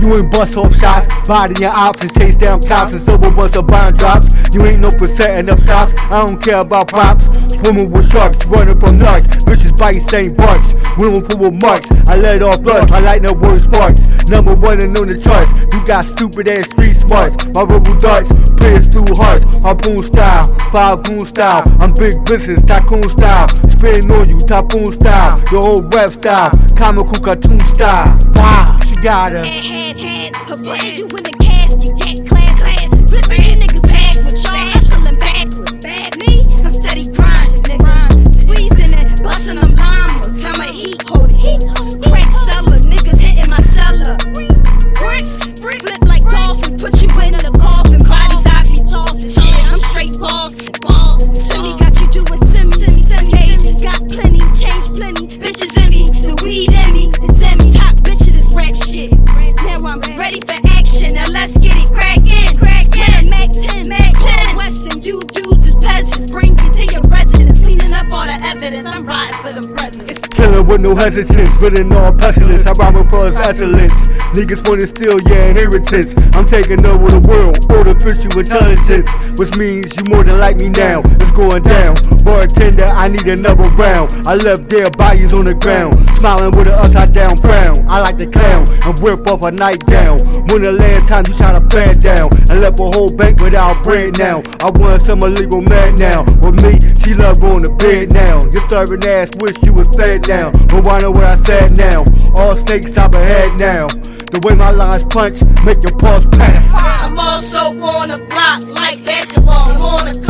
You ain't bust off shots, body your options, chase down cops and silver bust up bomb drops. You ain't no percenting the shots, I don't care about props. Swimming with sharks, running from nuts, bitches bite same bucks. We don't pull marks. I let off blood, I light no word sparks. Number one and on the charts. You got stupid ass street smarts. My rebel darts, players through hearts. Harpoon style, five goon style. I'm big business, tycoon style. Spitting on you, tycoon style. Your whole rap style, comical cartoon style. Wow, she got her. Head, head, head. Her you in the with no hesitance, spitting all pestilence. I rhyme for his excellence. Niggas wanna steal your inheritance. I'm taking over the world, artificial intelligence, which means you more than like me now. It's going down. Bartender, I need another round. I left dead bodies on the ground, smiling with an upside down frown. I like the clown and whip off a nightgown. When the last time you shot a fan down and left a whole bank without bread now. I want some illegal man now. With me, she love going to bed now. Your starving ass wish you was fed now. But why know where I stand now? All snakes top ahead now. The way my lines punch, make your pulse pass. I'm also on the block like basketball.